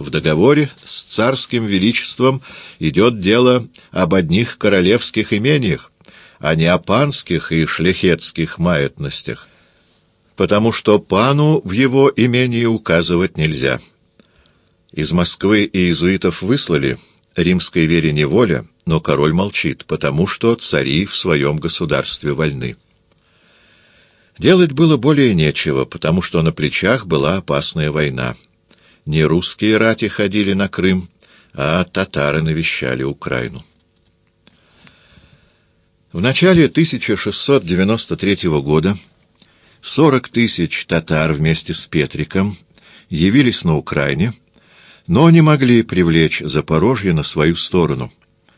в договоре с царским величеством идет дело об одних королевских имениях, а не о панских и шляхетских маятностях, потому что пану в его имении указывать нельзя. Из Москвы иезуитов выслали, римской вере неволя, но король молчит, потому что цари в своем государстве вольны. Делать было более нечего, потому что на плечах была опасная война. Не русские рати ходили на Крым, а татары навещали Украину. В начале 1693 года 40 тысяч татар вместе с Петриком явились на Украине, но не могли привлечь Запорожье на свою сторону,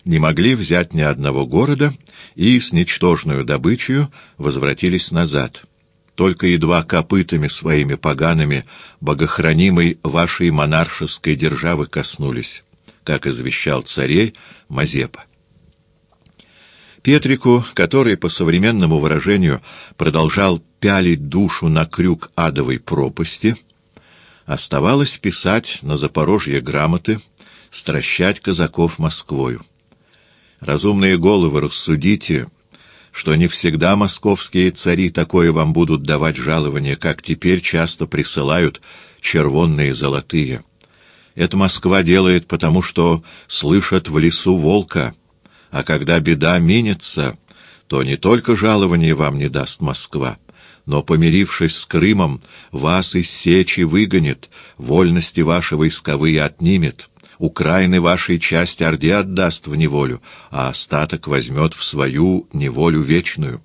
не могли взять ни одного города и с ничтожную добычей возвратились назад только едва копытами своими погаными богохранимой вашей монаршеской державы коснулись, как извещал царей Мазепа. Петрику, который, по современному выражению, продолжал пялить душу на крюк адовой пропасти, оставалось писать на Запорожье грамоты, стращать казаков Москвою. Разумные головы, рассудите, что не всегда московские цари такое вам будут давать жалование, как теперь часто присылают червонные золотые. Это Москва делает, потому что слышат в лесу волка, а когда беда минется, то не только жалование вам не даст Москва, но, помирившись с Крымом, вас из сечи выгонит, вольности ваши войсковые отнимет, Украины вашей часть Орде отдаст в неволю, а остаток возьмет в свою неволю вечную.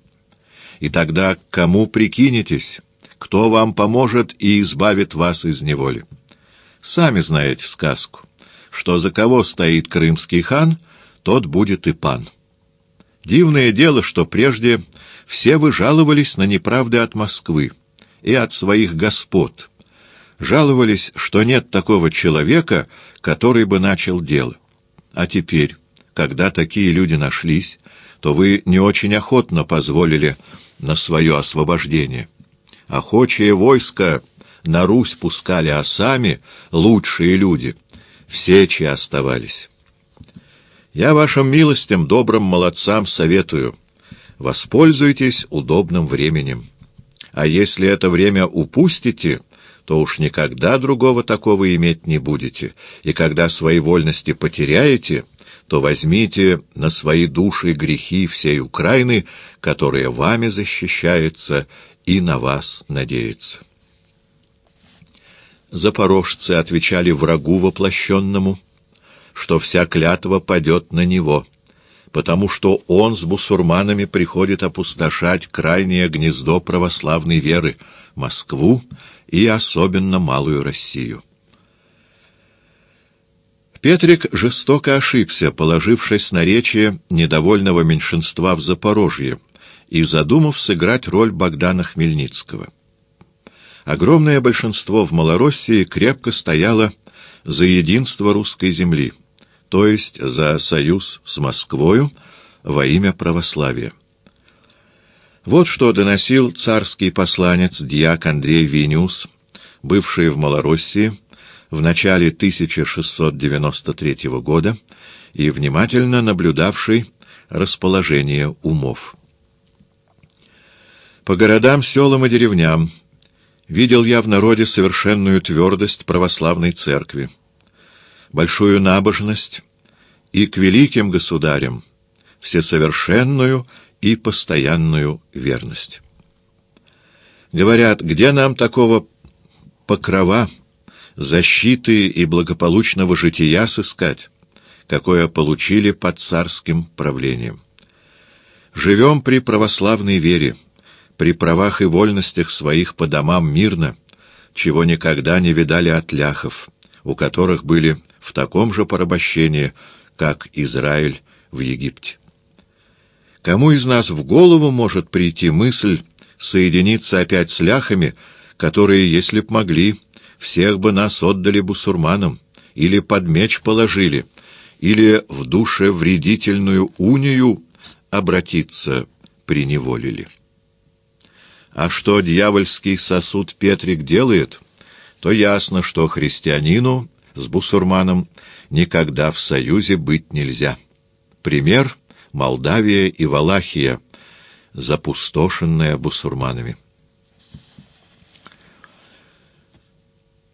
И тогда кому прикинетесь, кто вам поможет и избавит вас из неволи? Сами знаете сказку, что за кого стоит крымский хан, тот будет и пан. Дивное дело, что прежде все вы жаловались на неправды от Москвы и от своих господ, жаловались, что нет такого человека, который бы начал дело. А теперь, когда такие люди нашлись, то вы не очень охотно позволили на свое освобождение. Охочее войско на Русь пускали, а сами, лучшие люди, все, чьи оставались. Я вашим милостям, добрым молодцам советую, воспользуйтесь удобным временем. А если это время упустите, то уж никогда другого такого иметь не будете, и когда свои вольности потеряете, то возьмите на свои души грехи всей Украины, которая вами защищается и на вас надеется. Запорожцы отвечали врагу воплощенному, что вся клятва падет на него, потому что он с бусурманами приходит опустошать крайнее гнездо православной веры, Москву и особенно Малую Россию. Петрик жестоко ошибся, положившись на речи недовольного меньшинства в Запорожье и задумав сыграть роль Богдана Хмельницкого. Огромное большинство в Малороссии крепко стояло за единство русской земли, то есть за союз с Москвою во имя православия. Вот что доносил царский посланец дьяк Андрей Виниус, бывший в Малороссии, в начале 1693 года и внимательно наблюдавший расположение умов. По городам, селам и деревням видел я в народе совершенную твердость православной церкви, большую набожность и к великим государям всесовершенную и постоянную верность. Говорят, где нам такого покрова, защиты и благополучного жития сыскать, какое получили под царским правлением? Живем при православной вере, при правах и вольностях своих по домам мирно, чего никогда не видали от ляхов, у которых были в таком же порабощении, как Израиль в Египте. Кому из нас в голову может прийти мысль соединиться опять с ляхами, которые, если б могли, всех бы нас отдали бусурманам, или под меч положили, или в душе вредительную унию обратиться приневолили. А что дьявольский сосуд Петрик делает, то ясно, что христианину с бусурманом никогда в союзе быть нельзя. Пример — Молдавия и Валахия, запустошенная бусурманами.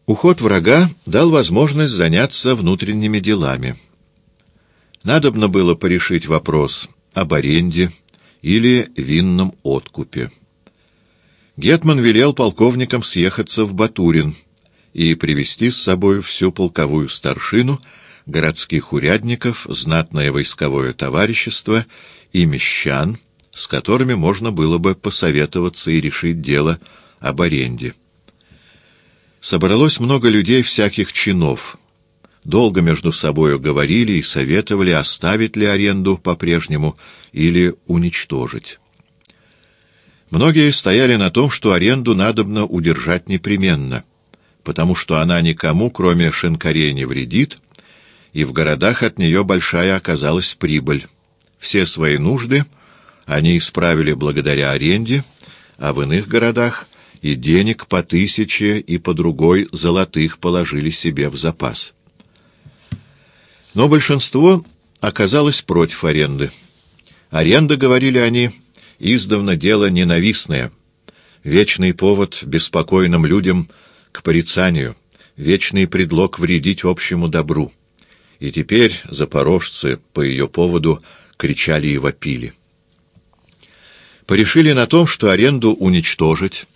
Уход врага дал возможность заняться внутренними делами. Надобно было порешить вопрос об аренде или винном откупе. Гетман велел полковникам съехаться в Батурин и привести с собой всю полковую старшину, городских урядников, знатное войсковое товарищество и мещан, с которыми можно было бы посоветоваться и решить дело об аренде. Собралось много людей всяких чинов. Долго между собою говорили и советовали, оставить ли аренду по-прежнему или уничтожить. Многие стояли на том, что аренду надобно удержать непременно, потому что она никому, кроме шинкарей, не вредит, и в городах от нее большая оказалась прибыль. Все свои нужды они исправили благодаря аренде, а в иных городах и денег по тысяче и по другой золотых положили себе в запас. Но большинство оказалось против аренды. Аренда, говорили они, издавна дело ненавистное, вечный повод беспокойным людям к порицанию, вечный предлог вредить общему добру. И теперь запорожцы по ее поводу кричали и вопили. Порешили на том, что аренду уничтожить,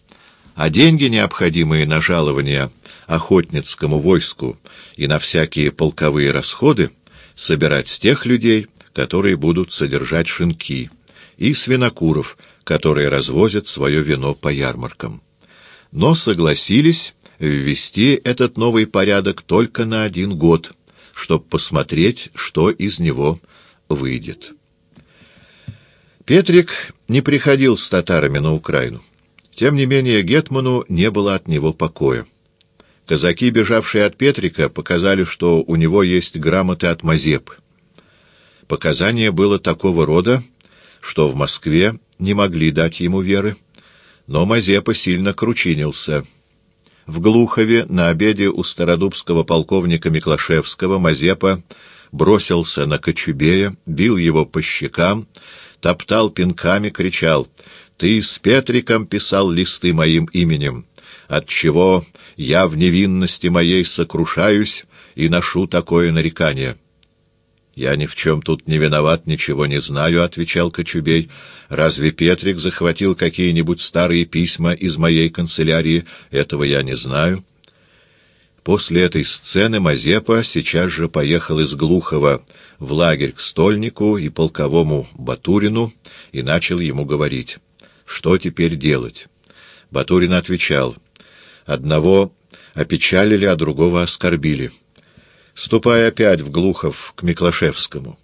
а деньги, необходимые на жалование охотницкому войску и на всякие полковые расходы, собирать с тех людей, которые будут содержать шинки, и свинокуров, которые развозят свое вино по ярмаркам. Но согласились ввести этот новый порядок только на один год, чтобы посмотреть, что из него выйдет. Петрик не приходил с татарами на Украину. Тем не менее, Гетману не было от него покоя. Казаки, бежавшие от Петрика, показали, что у него есть грамоты от Мазепы. Показание было такого рода, что в Москве не могли дать ему веры, но Мазепа сильно кручинился. В Глухове на обеде у стародубского полковника Миклашевского Мазепа бросился на Кочубея, бил его по щекам, топтал пинками, кричал «Ты с Петриком писал листы моим именем, отчего я в невинности моей сокрушаюсь и ношу такое нарекание». «Я ни в чем тут не виноват, ничего не знаю», — отвечал Кочубей. «Разве Петрик захватил какие-нибудь старые письма из моей канцелярии? Этого я не знаю». После этой сцены Мазепа сейчас же поехал из Глухова в лагерь к стольнику и полковому Батурину и начал ему говорить, что теперь делать. Батурин отвечал, одного опечалили, а другого оскорбили. Ступай опять в Глухов к Миклашевскому.